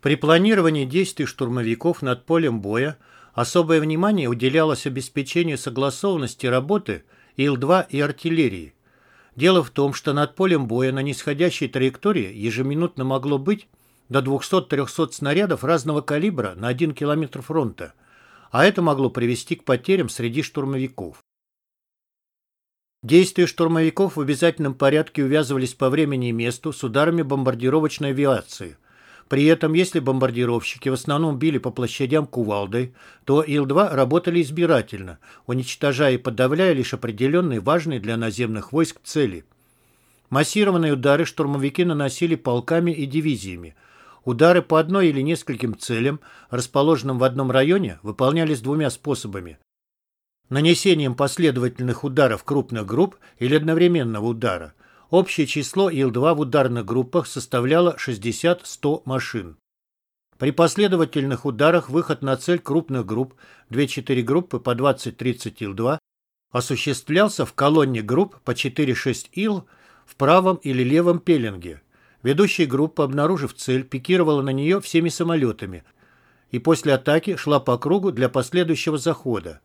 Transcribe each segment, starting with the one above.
При планировании действий штурмовиков над полем боя особое внимание уделялось обеспечению согласованности работы Ил-2 и артиллерии. Дело в том, что над полем боя на нисходящей траектории ежеминутно могло быть до 200-300 снарядов разного калибра на 1 километр фронта, а это могло привести к потерям среди штурмовиков. Действия штурмовиков в обязательном порядке увязывались по времени и месту с ударами бомбардировочной авиации. При этом, если бомбардировщики в основном били по площадям кувалдой, то Ил-2 работали избирательно, уничтожая и подавляя лишь определенные важные для наземных войск цели. Массированные удары штурмовики наносили полками и дивизиями. Удары по одной или нескольким целям, расположенным в одном районе, выполнялись двумя способами нанесением последовательных ударов крупных групп или одновременного удара. Общее число Ил-2 в ударных группах составляло 60-100 машин. При последовательных ударах выход на цель крупных групп, 2-4 группы по 20-30 Ил-2, осуществлялся в колонне групп по 4-6 Ил в правом или левом пеленге. Ведущая группа, обнаружив цель, пикировала на нее всеми самолетами и после атаки шла по кругу для последующего захода.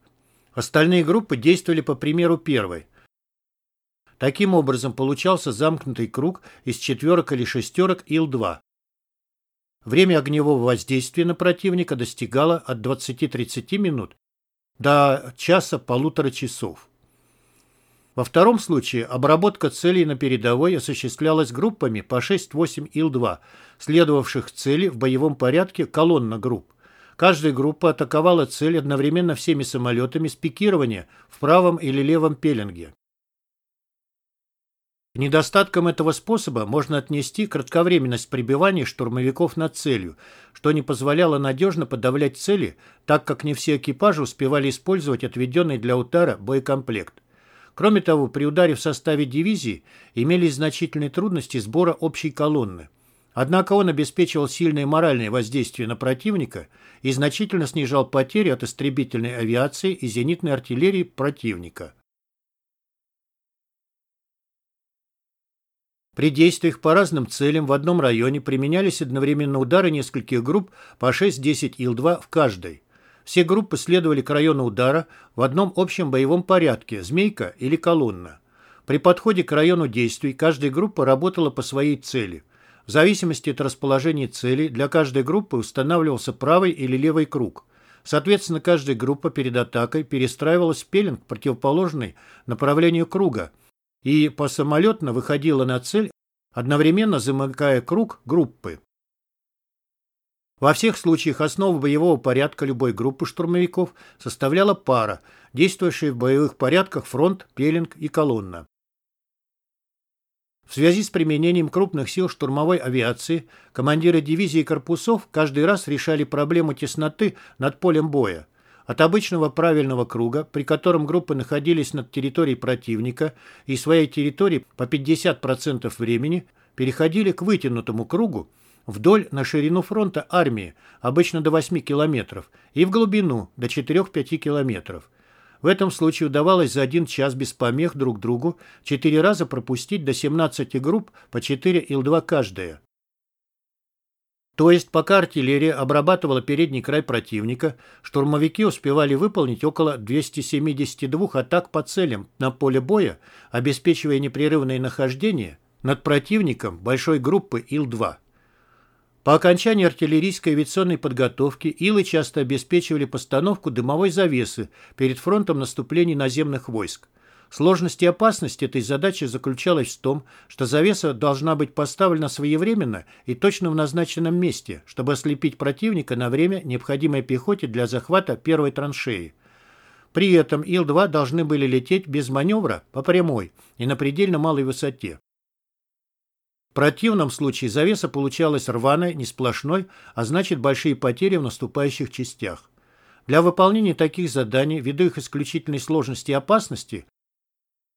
Остальные группы действовали по примеру первой. Таким образом получался замкнутый круг из четверок или шестерок Ил-2. Время огневого воздействия на противника достигало от 20-30 минут до часа-полутора часов. Во втором случае обработка целей на передовой осуществлялась группами по 6-8 Ил-2, следовавших цели в боевом порядке колонна групп. Каждая группа атаковала цель одновременно всеми самолетами с пикирования в правом или левом пеленге. К недостаткам этого способа можно отнести кратковременность пребывания штурмовиков над целью, что не позволяло надежно подавлять цели, так как не все экипажи успевали использовать отведенный для удара боекомплект. Кроме того, при ударе в составе дивизии имелись значительные трудности сбора общей колонны. Однако он обеспечивал сильное моральное воздействие на противника и значительно снижал потери от истребительной авиации и зенитной артиллерии противника. При действиях по разным целям в одном районе применялись одновременно удары нескольких групп по 6-10 Ил-2 в каждой. Все группы следовали к району удара в одном общем боевом порядке, змейка или колонна. При подходе к району действий каждая группа работала по своей цели – в зависимости от расположения цели для каждой группы устанавливался правый или левый круг. Соответственно, каждая группа перед атакой перестраивалась в пеленг, противоположный направлению круга, и посамолетно выходила на цель, одновременно замыкая круг группы. Во всех случаях основу боевого порядка любой группы штурмовиков составляла пара, действующая в боевых порядках фронт, пеленг и колонна. В связи с применением крупных сил штурмовой авиации командиры дивизий и корпусов каждый раз решали проблему тесноты над полем боя. От обычного правильного круга, при котором группы находились над территорией противника и своей территории по 50% времени, переходили к вытянутому кругу вдоль на ширину фронта армии, обычно до 8 километров, и в глубину до 4-5 километров. В этом случае удавалось за один час без помех друг другу четыре раза пропустить до 17 групп по 4 Ил-2 каждая. То есть, пока артиллерия обрабатывала передний край противника, штурмовики успевали выполнить около 272 атак по целям на поле боя, обеспечивая непрерывное нахождение над противником большой группы Ил-2. По окончании артиллерийской авиационной подготовки Илы часто обеспечивали постановку дымовой завесы перед фронтом наступления наземных войск. Сложность и опасность этой задачи заключалась в том, что завеса должна быть поставлена своевременно и точно в назначенном месте, чтобы ослепить противника на время, необходимое пехоте для захвата первой траншеи. При этом Ил-2 должны были лететь без маневра по прямой и на предельно малой высоте противном случае завеса получалась рваной, не сплошной, а значит большие потери в наступающих частях. Для выполнения таких заданий, ввиду их исключительной сложности и опасности,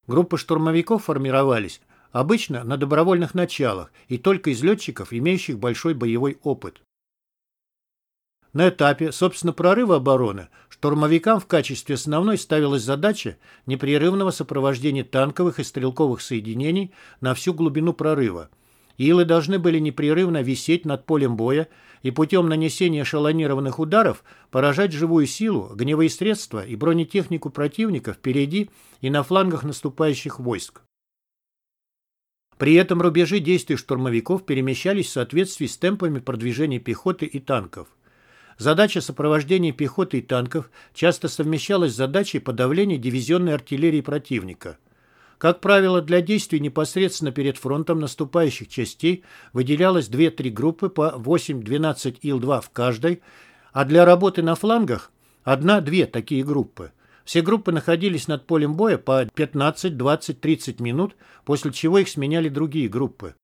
группы штурмовиков формировались обычно на добровольных началах и только из летчиков, имеющих большой боевой опыт. На этапе, собственно, прорыва обороны штурмовикам в качестве основной ставилась задача непрерывного сопровождения танковых и стрелковых соединений на всю глубину прорыва – Илы должны были непрерывно висеть над полем боя и путем нанесения эшелонированных ударов поражать живую силу, огневые средства и бронетехнику противника впереди и на флангах наступающих войск. При этом рубежи действий штурмовиков перемещались в соответствии с темпами продвижения пехоты и танков. Задача сопровождения пехоты и танков часто совмещалась с задачей подавления дивизионной артиллерии противника. Как правило, для действий непосредственно перед фронтом наступающих частей выделялось 2-3 группы по 8-12 Ил-2 в каждой, а для работы на флангах – одна-две такие группы. Все группы находились над полем боя по 15, 20, 30 минут, после чего их сменяли другие группы.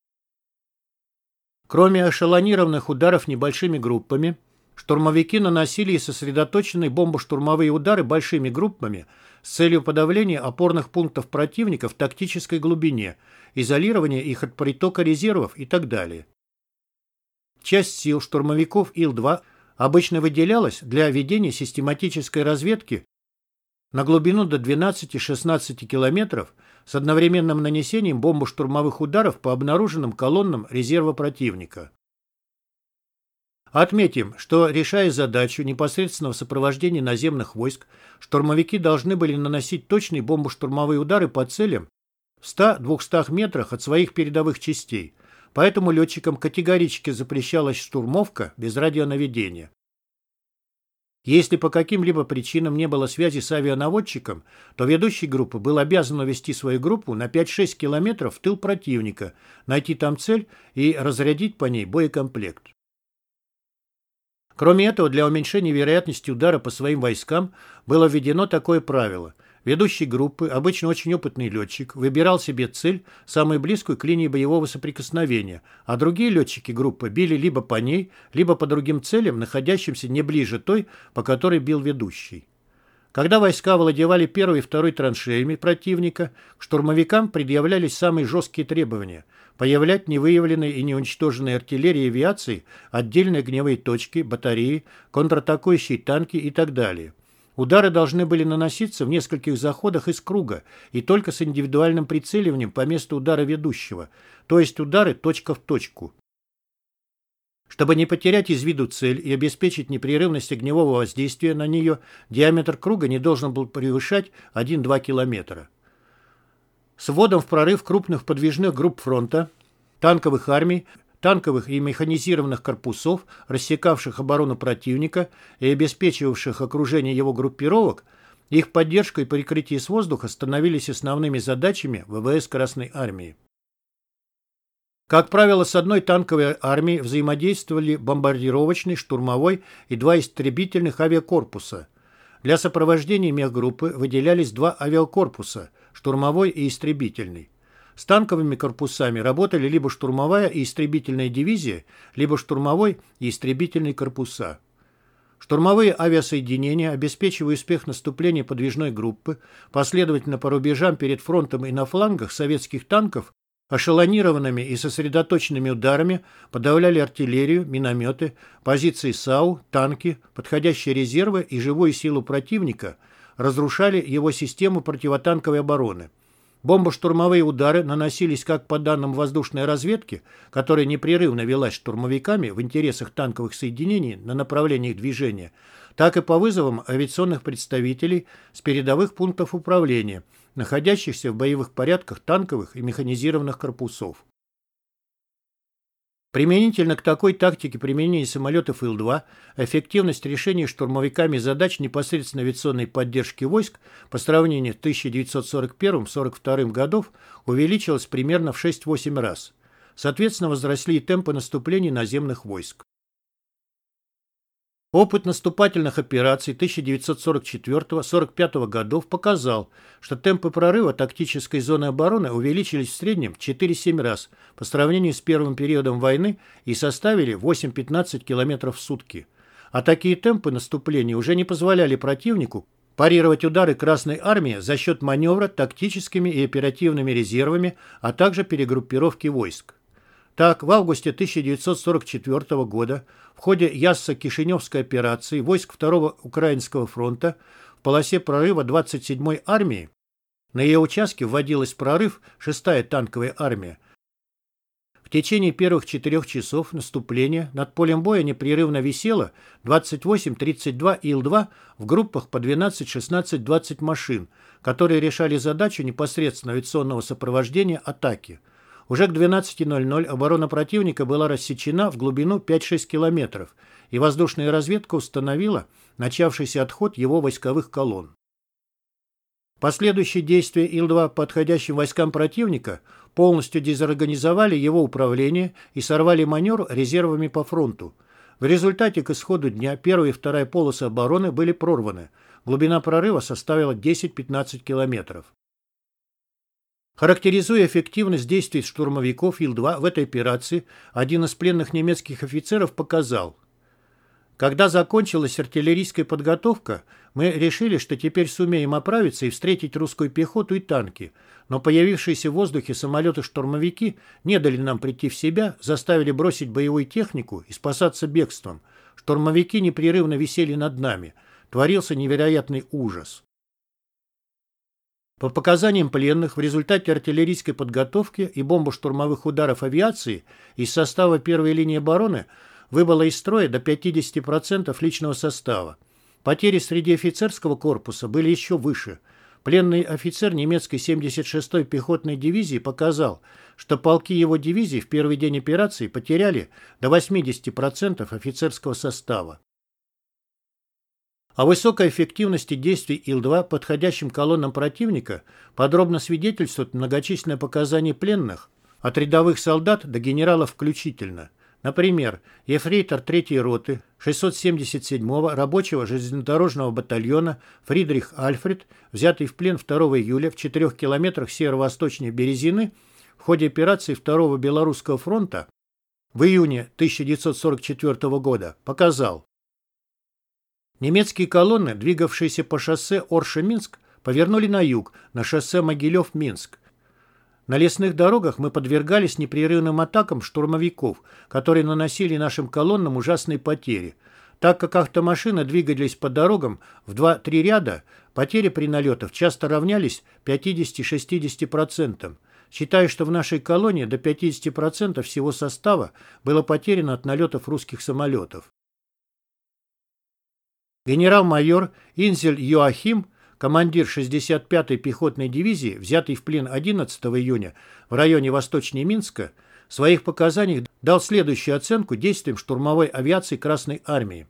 Кроме эшелонированных ударов небольшими группами, штурмовики наносили и сосредоточенные бомбо-штурмовые удары большими группами с целью подавления опорных пунктов противника в тактической глубине, изолирования их от притока резервов и так далее. Часть сил штурмовиков Ил-2 обычно выделялась для ведения систематической разведки на глубину до 12-16 километров с одновременным нанесением бомбо-штурмовых ударов по обнаруженным колоннам резерва противника. Отметим, что, решая задачу непосредственного сопровождения наземных войск, штурмовики должны были наносить точные бомбо-штурмовые удары по целям в 100-200 метрах от своих передовых частей, поэтому летчикам категорически запрещалась штурмовка без радионаведения. Если по каким-либо причинам не было связи с авианаводчиком, то ведущий группы был обязан увести свою группу на 5-6 километров в тыл противника, найти там цель и разрядить по ней боекомплект. Кроме этого, для уменьшения вероятности удара по своим войскам было введено такое правило – Ведущий группы, обычно очень опытный летчик, выбирал себе цель, самую близкую к линии боевого соприкосновения, а другие летчики группы били либо по ней, либо по другим целям, находящимся не ближе той, по которой бил ведущий. Когда войска владевали первой и второй траншеями противника, штурмовикам предъявлялись самые жесткие требования – появлять невыявленные и неуничтоженные артиллерии и авиации отдельные огневые точки, батареи, контратакующие танки и так далее – Удары должны были наноситься в нескольких заходах из круга и только с индивидуальным прицеливанием по месту удара ведущего, то есть удары точка в точку. Чтобы не потерять из виду цель и обеспечить непрерывность огневого воздействия на нее, диаметр круга не должен был превышать 1-2 километра. С вводом в прорыв крупных подвижных групп фронта, танковых армий, танковых и механизированных корпусов, рассекавших оборону противника и обеспечивавших окружение его группировок, их поддержка и прикрытие с воздуха становились основными задачами ВВС Красной Армии. Как правило, с одной танковой армией взаимодействовали бомбардировочный, штурмовой и два истребительных авиакорпуса. Для сопровождения мехгруппы выделялись два авиакорпуса – штурмовой и истребительный. С танковыми корпусами работали либо штурмовая и истребительная дивизия, либо штурмовой и истребительные корпуса. Штурмовые авиасоединения, обеспечивая успех наступления подвижной группы, последовательно по рубежам перед фронтом и на флангах советских танков, эшелонированными и сосредоточенными ударами подавляли артиллерию, минометы, позиции САУ, танки, подходящие резервы и живую силу противника, разрушали его систему противотанковой обороны – Бомбо-штурмовые удары наносились как по данным воздушной разведки, которая непрерывно велась штурмовиками в интересах танковых соединений на направлениях движения, так и по вызовам авиационных представителей с передовых пунктов управления, находящихся в боевых порядках танковых и механизированных корпусов. Применительно к такой тактике применения самолетов Ил-2 эффективность решения штурмовиками задач непосредственно авиационной поддержки войск по сравнению с 1941-1942 годов увеличилась примерно в 6-8 раз. Соответственно, возросли и темпы наступления наземных войск. Опыт наступательных операций 1944-45 годов показал, что темпы прорыва тактической зоны обороны увеличились в среднем в 4-7 раз по сравнению с первым периодом войны и составили 8-15 км в сутки. А такие темпы наступления уже не позволяли противнику парировать удары Красной Армии за счет маневра тактическими и оперативными резервами, а также перегруппировки войск. Так, в августе 1944 года в ходе Яссо-Кишиневской операции войск 2-го Украинского фронта в полосе прорыва 27-й армии на ее участке вводилась прорыв 6-я танковая армия. В течение первых четырех часов наступления над полем боя непрерывно висело 28-32 Ил-2 в группах по 12-16-20 машин, которые решали задачу непосредственно авиационного сопровождения атаки. Уже к 12.00 оборона противника была рассечена в глубину 5-6 километров, и воздушная разведка установила начавшийся отход его войсковых колонн. Последующие действия Ил-2 по отходящим войскам противника полностью дезорганизовали его управление и сорвали маневр резервами по фронту. В результате к исходу дня первая и вторая полосы обороны были прорваны. Глубина прорыва составила 10-15 километров. Характеризуя эффективность действий штурмовиков Ил-2 в этой операции, один из пленных немецких офицеров показал – когда закончилась артиллерийская подготовка, мы решили, что теперь сумеем оправиться и встретить русскую пехоту и танки, но появившиеся в воздухе самолеты-штурмовики не дали нам прийти в себя, заставили бросить боевую технику и спасаться бегством. Штурмовики непрерывно висели над нами. Творился невероятный ужас. По показаниям пленных, в результате артиллерийской подготовки и бомбо-штурмовых ударов авиации из состава первой линии обороны – выбыло из строя до 50% личного состава. Потери среди офицерского корпуса были еще выше. Пленный офицер немецкой 76-й пехотной дивизии показал, что полки его дивизии в первый день операции потеряли до 80% офицерского состава. О высокой эффективности действий Ил-2 подходящим колоннам противника подробно свидетельствуют многочисленные показания пленных, от рядовых солдат до генералов включительно. Например, ефрейтор 3-й роты 677-го рабочего железнодорожного батальона Фридрих Альфред, взятый в плен 2 июля в 4 километрах северо-восточнее Березины в ходе операции 2-го Белорусского фронта в июне 1944 года, показал. Немецкие колонны, двигавшиеся по шоссе Орша-Минск, повернули на юг, на шоссе Могилев-Минск, на лесных дорогах мы подвергались непрерывным атакам штурмовиков, которые наносили нашим колоннам ужасные потери. Так как автомашины двигались по дорогам в 2-3 ряда, потери при налетах часто равнялись 50-60%. Считаю, что в нашей колонии до 50% всего состава было потеряно от налетов русских самолетов. Генерал-майор Инзель Йоахим командир 65-й пехотной дивизии, взятый в плен 11 июня в районе восточнее Минска, в своих показаниях дал следующую оценку действиям штурмовой авиации Красной Армии.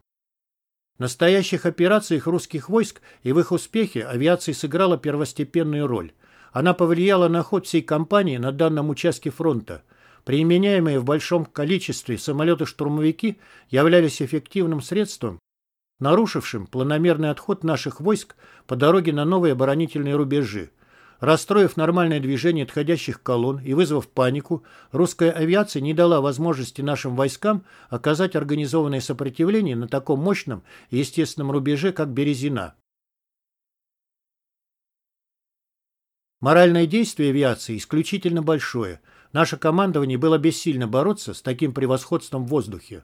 В настоящих операциях русских войск и в их успехе авиация сыграла первостепенную роль. Она повлияла на ход всей кампании на данном участке фронта. Применяемые в большом количестве самолеты-штурмовики являлись эффективным средством нарушившим планомерный отход наших войск по дороге на новые оборонительные рубежи. Расстроив нормальное движение отходящих колонн и вызвав панику, русская авиация не дала возможности нашим войскам оказать организованное сопротивление на таком мощном и естественном рубеже, как Березина. Моральное действие авиации исключительно большое. Наше командование было бессильно бороться с таким превосходством в воздухе.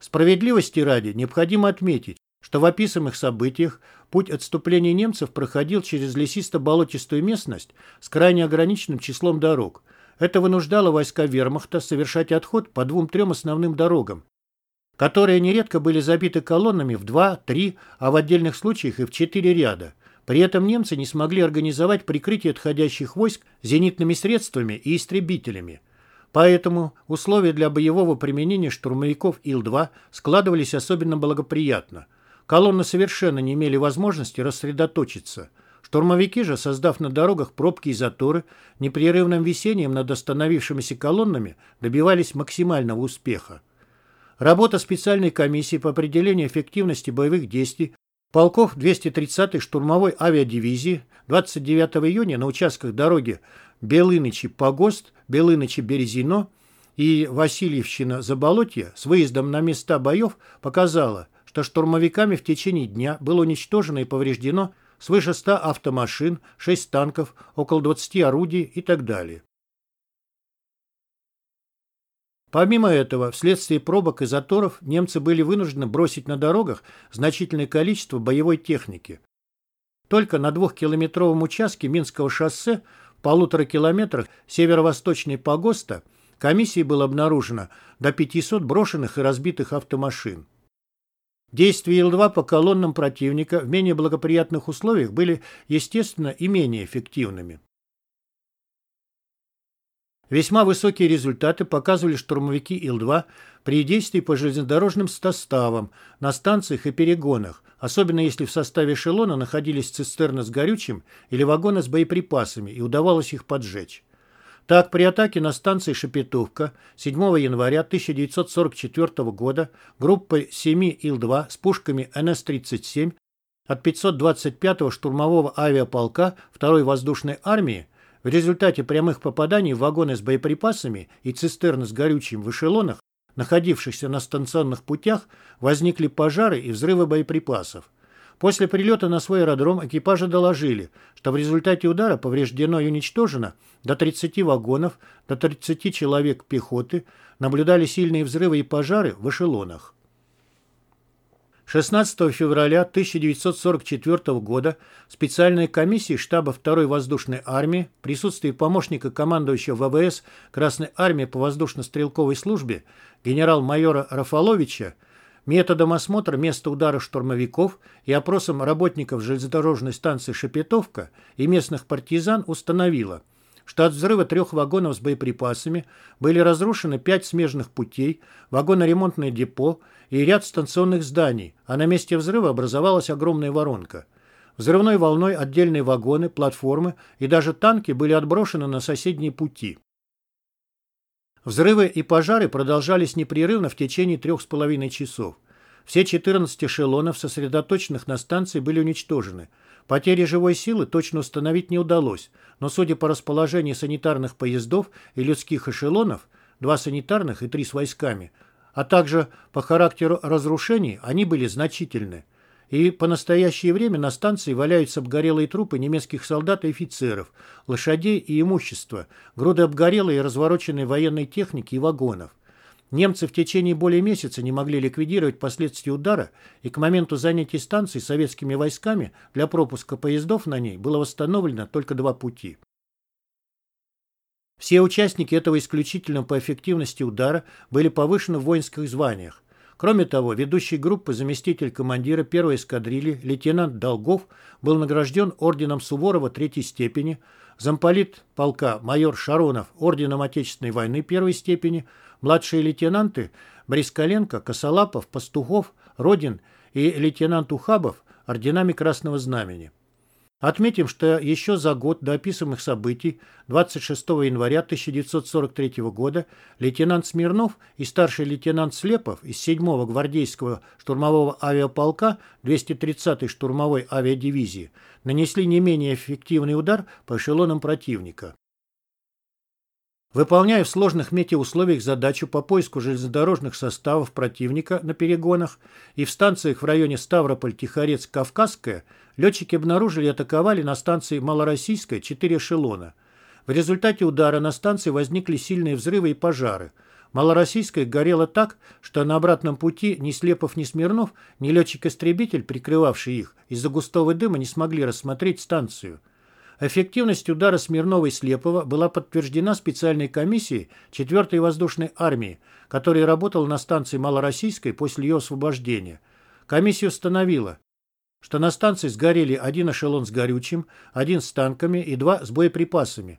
Справедливости ради необходимо отметить, что в описанных событиях путь отступления немцев проходил через лесисто-болотистую местность с крайне ограниченным числом дорог. Это вынуждало войска вермахта совершать отход по двум-трем основным дорогам, которые нередко были забиты колоннами в два, три, а в отдельных случаях и в четыре ряда. При этом немцы не смогли организовать прикрытие отходящих войск зенитными средствами и истребителями. Поэтому условия для боевого применения штурмовиков Ил-2 складывались особенно благоприятно. Колонны совершенно не имели возможности рассредоточиться. Штурмовики же, создав на дорогах пробки и заторы, непрерывным висением над остановившимися колоннами добивались максимального успеха. Работа специальной комиссии по определению эффективности боевых действий полков 230-й штурмовой авиадивизии 29 июня на участках дороги Белынычи-Погост, Белынычи-Березино и Васильевщина-Заболотье с выездом на места боев показала, что штурмовиками в течение дня было уничтожено и повреждено свыше 100 автомашин, 6 танков, около 20 орудий и так далее. Помимо этого, вследствие пробок и заторов немцы были вынуждены бросить на дорогах значительное количество боевой техники. Только на двухкилометровом участке Минского шоссе в полутора километрах северо-восточной погоста комиссией было обнаружено до 500 брошенных и разбитых автомашин. Действия Ил-2 по колоннам противника в менее благоприятных условиях были, естественно, и менее эффективными. Весьма высокие результаты показывали штурмовики Ил-2 при действии по железнодорожным составам, на станциях и перегонах, особенно если в составе эшелона находились цистерны с горючим или вагоны с боеприпасами и удавалось их поджечь. Так, при атаке на станции Шепетовка 7 января 1944 года группой 7 Ил-2 с пушками НС-37 от 525-го штурмового авиаполка 2-й воздушной армии в результате прямых попаданий вагоны с боеприпасами и цистерны с горючим в эшелонах, находившихся на станционных путях, возникли пожары и взрывы боеприпасов. После прилета на свой аэродром экипажи доложили, что в результате удара повреждено и уничтожено до 30 вагонов, до 30 человек пехоты, наблюдали сильные взрывы и пожары в эшелонах. 16 февраля 1944 года специальная комиссия штаба 2-й воздушной армии в присутствии помощника командующего ВВС Красной армии по воздушно-стрелковой службе генерал-майора Рафаловича методом осмотра места удара штурмовиков и опросом работников железнодорожной станции Шепетовка и местных партизан установила – что от взрыва трех вагонов с боеприпасами были разрушены пять смежных путей, вагоноремонтное депо и ряд станционных зданий, а на месте взрыва образовалась огромная воронка. Взрывной волной отдельные вагоны, платформы и даже танки были отброшены на соседние пути. Взрывы и пожары продолжались непрерывно в течение трех с половиной часов. Все 14 эшелонов, сосредоточенных на станции, были уничтожены – Потери живой силы точно установить не удалось, но судя по расположению санитарных поездов и людских эшелонов, два санитарных и три с войсками, а также по характеру разрушений, они были значительны. И по настоящее время на станции валяются обгорелые трупы немецких солдат и офицеров, лошадей и имущества, груды обгорелой и развороченной военной техники и вагонов. Немцы в течение более месяца не могли ликвидировать последствия удара, и к моменту занятия станции советскими войсками для пропуска поездов на ней было восстановлено только два пути. Все участники этого исключительного по эффективности удара были повышены в воинских званиях. Кроме того, ведущий группы заместитель командира первой эскадрильи лейтенант Долгов был награжден орденом Суворова третьей степени, замполит полка майор Шаронов орденом Отечественной войны первой степени – Младшие лейтенанты Брискаленко, Косолапов, Пастухов, Родин и лейтенант Ухабов орденами Красного Знамени. Отметим, что еще за год до описанных событий, 26 января 1943 года, лейтенант Смирнов и старший лейтенант Слепов из 7-го гвардейского штурмового авиаполка 230-й штурмовой авиадивизии нанесли не менее эффективный удар по эшелонам противника. Выполняя в сложных метеоусловиях задачу по поиску железнодорожных составов противника на перегонах и в станциях в районе Ставрополь-Тихорецк-Кавказская, летчики обнаружили и атаковали на станции Малороссийская четыре эшелона. В результате удара на станции возникли сильные взрывы и пожары. Малороссийская горела так, что на обратном пути ни Слепов, ни Смирнов, ни летчик-истребитель, прикрывавший их, из-за густого дыма не смогли рассмотреть станцию. Эффективность удара Смирнова и Слепова была подтверждена специальной комиссией 4-й воздушной армии, которая работала на станции Малороссийской после ее освобождения. Комиссия установила, что на станции сгорели один эшелон с горючим, один с танками и два с боеприпасами.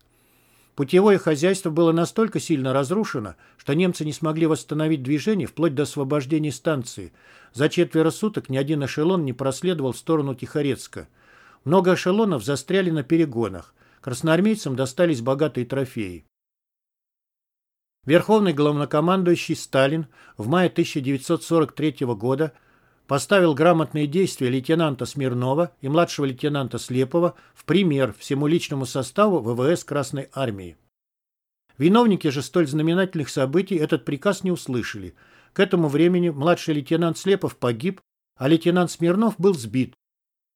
Путевое хозяйство было настолько сильно разрушено, что немцы не смогли восстановить движение вплоть до освобождения станции. За четверо суток ни один эшелон не проследовал в сторону Тихорецка. Много эшелонов застряли на перегонах. Красноармейцам достались богатые трофеи. Верховный главнокомандующий Сталин в мае 1943 года поставил грамотные действия лейтенанта Смирнова и младшего лейтенанта Слепова в пример всему личному составу ВВС Красной Армии. Виновники же столь знаменательных событий этот приказ не услышали. К этому времени младший лейтенант Слепов погиб, а лейтенант Смирнов был сбит,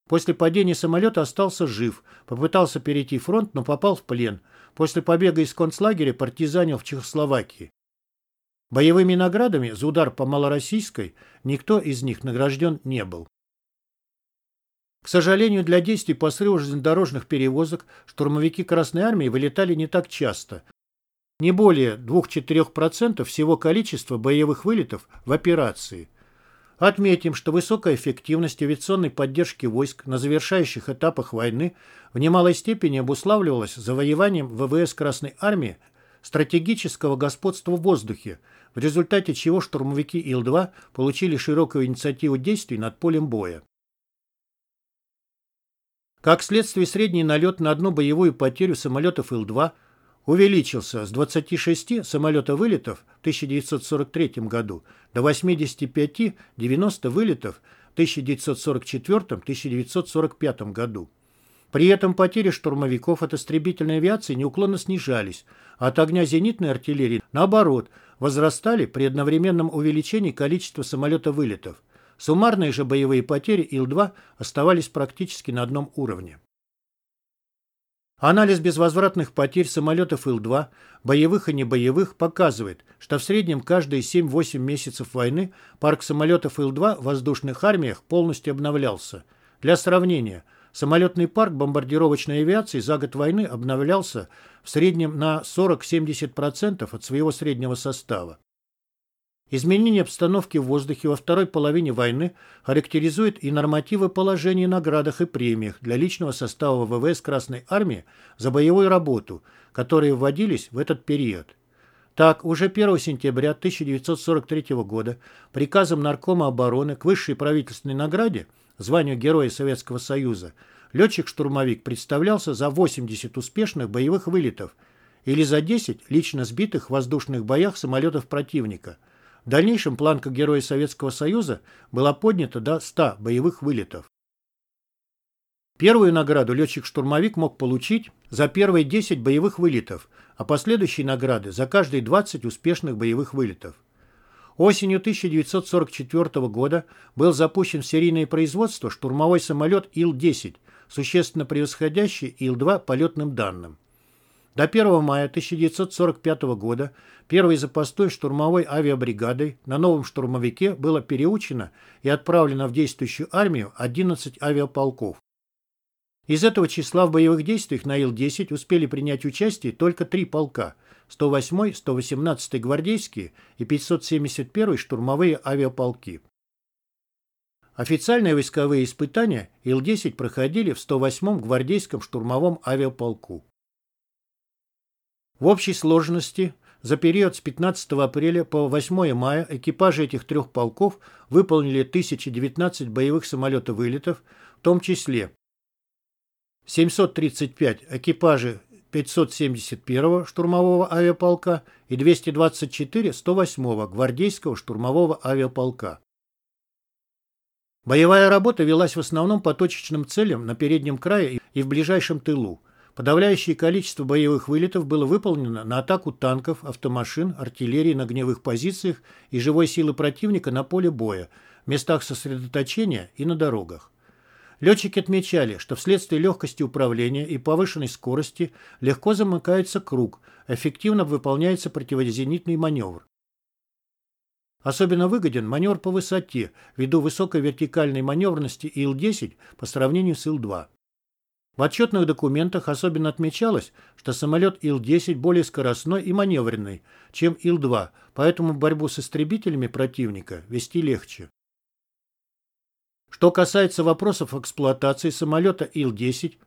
После падения самолета остался жив, попытался перейти фронт, но попал в плен. После побега из концлагеря партизанил в Чехословакии. Боевыми наградами за удар по малороссийской никто из них награжден не был. К сожалению, для действий по срыву железнодорожных перевозок штурмовики Красной Армии вылетали не так часто. Не более 2-4% всего количества боевых вылетов в операции. Отметим, что высокая эффективность авиационной поддержки войск на завершающих этапах войны в немалой степени обуславливалась завоеванием ВВС Красной Армии стратегического господства в воздухе, в результате чего штурмовики Ил-2 получили широкую инициативу действий над полем боя. Как следствие, средний налет на одну боевую потерю самолетов Ил-2 увеличился с 26 самолета-вылетов в 1943 году до 85-90 вылетов в 1944-1945 году. При этом потери штурмовиков от истребительной авиации неуклонно снижались, а от огня зенитной артиллерии, наоборот, возрастали при одновременном увеличении количества самолета-вылетов. Суммарные же боевые потери Ил-2 оставались практически на одном уровне. Анализ безвозвратных потерь самолетов Ил-2, боевых и небоевых, показывает, что в среднем каждые 7-8 месяцев войны парк самолетов Ил-2 в воздушных армиях полностью обновлялся. Для сравнения, самолетный парк бомбардировочной авиации за год войны обновлялся в среднем на 40-70% от своего среднего состава. Изменение обстановки в воздухе во второй половине войны характеризует и нормативы положения наградах и премиях для личного состава ВВС Красной Армии за боевую работу, которые вводились в этот период. Так, уже 1 сентября 1943 года приказом Наркома обороны к высшей правительственной награде, званию Героя Советского Союза, летчик-штурмовик представлялся за 80 успешных боевых вылетов или за 10 лично сбитых в воздушных боях самолетов противника – в дальнейшем планка Героя Советского Союза была поднята до 100 боевых вылетов. Первую награду летчик-штурмовик мог получить за первые 10 боевых вылетов, а последующие награды за каждые 20 успешных боевых вылетов. Осенью 1944 года был запущен в серийное производство штурмовой самолет Ил-10, существенно превосходящий Ил-2 полетным данным. До 1 мая 1945 года первой запастой штурмовой авиабригадой на новом штурмовике было переучено и отправлено в действующую армию 11 авиаполков. Из этого числа в боевых действиях на Ил-10 успели принять участие только три полка – 108-й, 118-й гвардейские и 571-й штурмовые авиаполки. Официальные войсковые испытания Ил-10 проходили в 108-м гвардейском штурмовом авиаполку. В общей сложности за период с 15 апреля по 8 мая экипажи этих трех полков выполнили 1019 боевых самолетов-вылетов, в том числе 735 экипажей 571-го штурмового авиаполка и 224 108-го гвардейского штурмового авиаполка. Боевая работа велась в основном по точечным целям на переднем крае и в ближайшем тылу. Подавляющее количество боевых вылетов было выполнено на атаку танков, автомашин, артиллерии на огневых позициях и живой силы противника на поле боя, в местах сосредоточения и на дорогах. Летчики отмечали, что вследствие легкости управления и повышенной скорости легко замыкается круг, эффективно выполняется противозенитный маневр. Особенно выгоден маневр по высоте, ввиду высокой вертикальной маневренности Ил-10 по сравнению с Ил-2. В отчетных документах особенно отмечалось, что самолет Ил-10 более скоростной и маневренный, чем Ил-2, поэтому борьбу с истребителями противника вести легче. Что касается вопросов эксплуатации самолета Ил-10,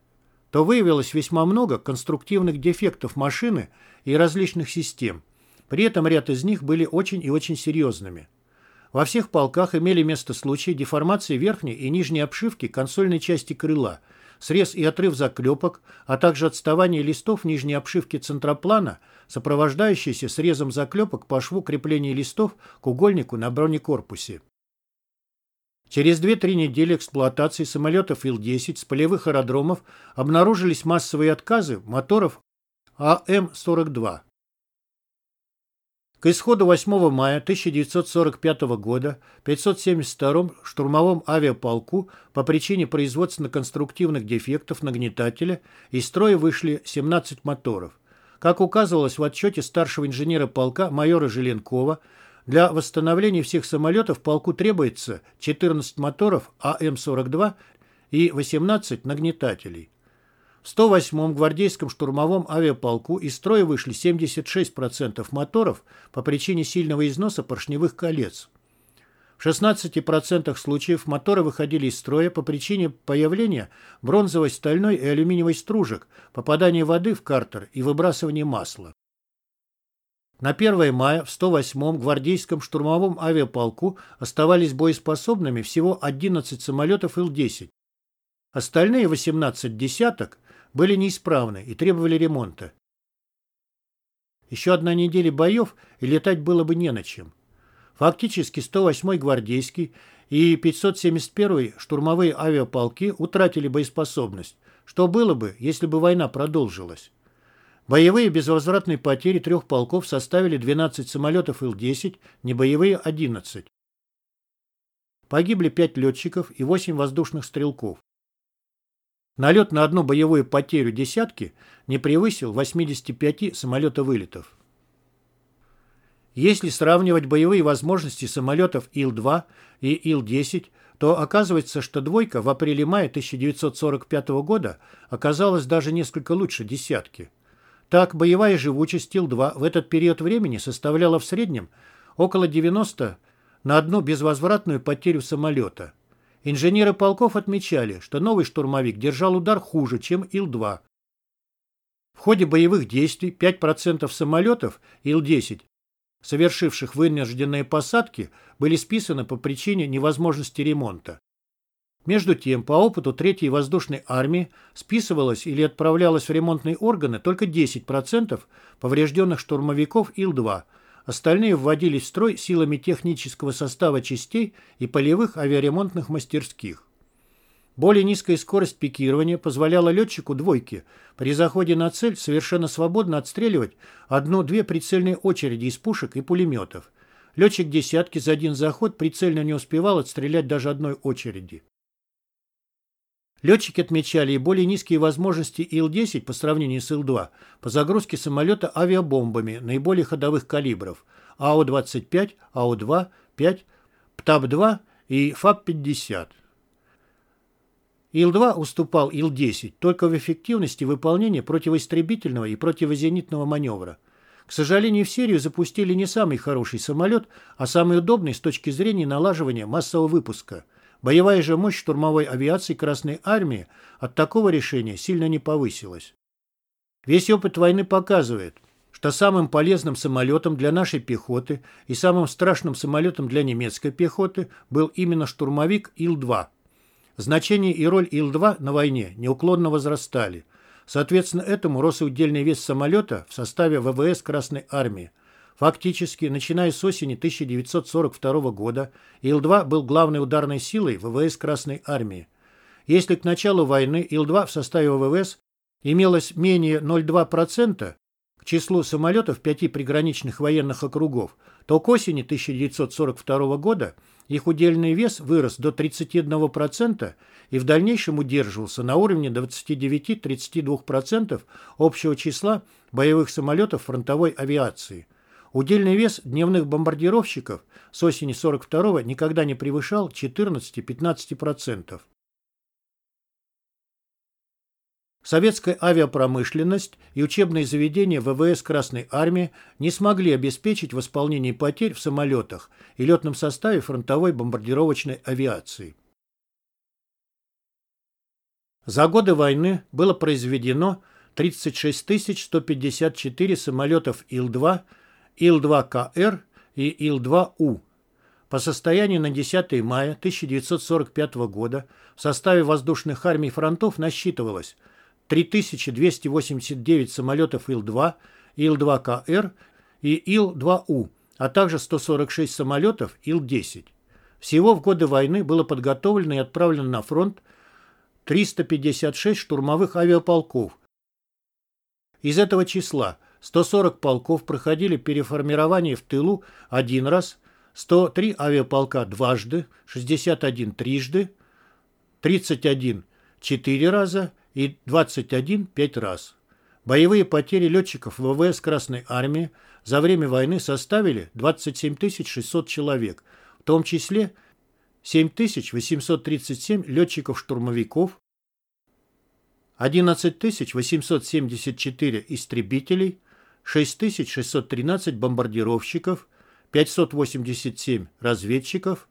то выявилось весьма много конструктивных дефектов машины и различных систем. При этом ряд из них были очень и очень серьезными. Во всех полках имели место случаи деформации верхней и нижней обшивки консольной части крыла – срез и отрыв заклепок, а также отставание листов нижней обшивки центроплана, сопровождающиеся срезом заклепок по шву крепления листов к угольнику на бронекорпусе. Через 2-3 недели эксплуатации самолетов Ил-10 с полевых аэродромов обнаружились массовые отказы моторов АМ-42. К исходу 8 мая 1945 года в 572-м штурмовом авиаполку по причине производственно-конструктивных дефектов нагнетателя из строя вышли 17 моторов. Как указывалось в отчете старшего инженера полка майора Желенкова, для восстановления всех самолетов полку требуется 14 моторов АМ-42 и 18 нагнетателей. В 108-м гвардейском штурмовом авиаполку из строя вышли 76% моторов по причине сильного износа поршневых колец. В 16% случаев моторы выходили из строя по причине появления бронзовой, стальной и алюминиевой стружек, попадания воды в картер и выбрасывания масла. На 1 мая в 108-м гвардейском штурмовом авиаполку оставались боеспособными всего 11 самолетов Ил-10. Остальные 18 десяток были неисправны и требовали ремонта. Еще одна неделя боев, и летать было бы не на чем. Фактически 108-й гвардейский и 571-й штурмовые авиаполки утратили боеспособность, что было бы, если бы война продолжилась. Боевые безвозвратные потери трех полков составили 12 самолетов Ил-10, небоевые – 11. Погибли 5 летчиков и 8 воздушных стрелков. Налет на одну боевую потерю десятки не превысил 85 самолета-вылетов. Если сравнивать боевые возможности самолетов Ил-2 и Ил-10, то оказывается, что двойка в апреле-мае 1945 года оказалась даже несколько лучше десятки. Так, боевая живучесть Ил-2 в этот период времени составляла в среднем около 90 на одну безвозвратную потерю самолета – Инженеры полков отмечали, что новый штурмовик держал удар хуже, чем Ил-2. В ходе боевых действий 5% самолетов Ил-10, совершивших вынужденные посадки, были списаны по причине невозможности ремонта. Между тем, по опыту Третьей воздушной армии списывалось или отправлялось в ремонтные органы только 10% поврежденных штурмовиков Ил-2, Остальные вводились в строй силами технического состава частей и полевых авиаремонтных мастерских. Более низкая скорость пикирования позволяла летчику двойки при заходе на цель совершенно свободно отстреливать одну-две прицельные очереди из пушек и пулеметов. Летчик десятки за один заход прицельно не успевал отстрелять даже одной очереди. Летчики отмечали и более низкие возможности Ил-10 по сравнению с Ил-2 по загрузке самолета авиабомбами наиболее ходовых калибров АО-25, АО-2, 5, ПТАП-2 и ФАП-50. Ил-2 уступал Ил-10 только в эффективности выполнения противоистребительного и противозенитного маневра. К сожалению, в серию запустили не самый хороший самолет, а самый удобный с точки зрения налаживания массового выпуска – Боевая же мощь штурмовой авиации Красной Армии от такого решения сильно не повысилась. Весь опыт войны показывает, что самым полезным самолетом для нашей пехоты и самым страшным самолетом для немецкой пехоты был именно штурмовик Ил-2. Значение и роль Ил-2 на войне неуклонно возрастали. Соответственно, этому рос и удельный вес самолета в составе ВВС Красной Армии – Фактически, начиная с осени 1942 года, Ил-2 был главной ударной силой ВВС Красной Армии. Если к началу войны Ил-2 в составе ВВС имелось менее 0,2% к числу самолетов пяти приграничных военных округов, то к осени 1942 года их удельный вес вырос до 31% и в дальнейшем удерживался на уровне 29-32% общего числа боевых самолетов фронтовой авиации – Удельный вес дневных бомбардировщиков с осени 42-го никогда не превышал 14-15%. Советская авиапромышленность и учебные заведения ВВС Красной Армии не смогли обеспечить восполнение потерь в самолетах и летном составе фронтовой бомбардировочной авиации. За годы войны было произведено 36 154 самолетов Ил-2 Ил-2КР и Ил-2У. По состоянию на 10 мая 1945 года в составе воздушных армий фронтов насчитывалось 3289 самолетов Ил-2, Ил-2КР и Ил-2У, а также 146 самолетов Ил-10. Всего в годы войны было подготовлено и отправлено на фронт 356 штурмовых авиаполков. Из этого числа 140 полков проходили переформирование в тылу один раз, 103 авиаполка дважды, 61 трижды, 31 четыре раза и 21 пять раз. Боевые потери летчиков ВВС Красной Армии за время войны составили 27 600 человек, в том числе 7837 летчиков-штурмовиков, 11874 истребителей, 6613 бомбардировщиков, 587 разведчиков,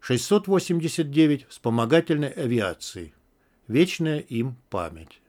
689 вспомогательной авиации. Вечная им память.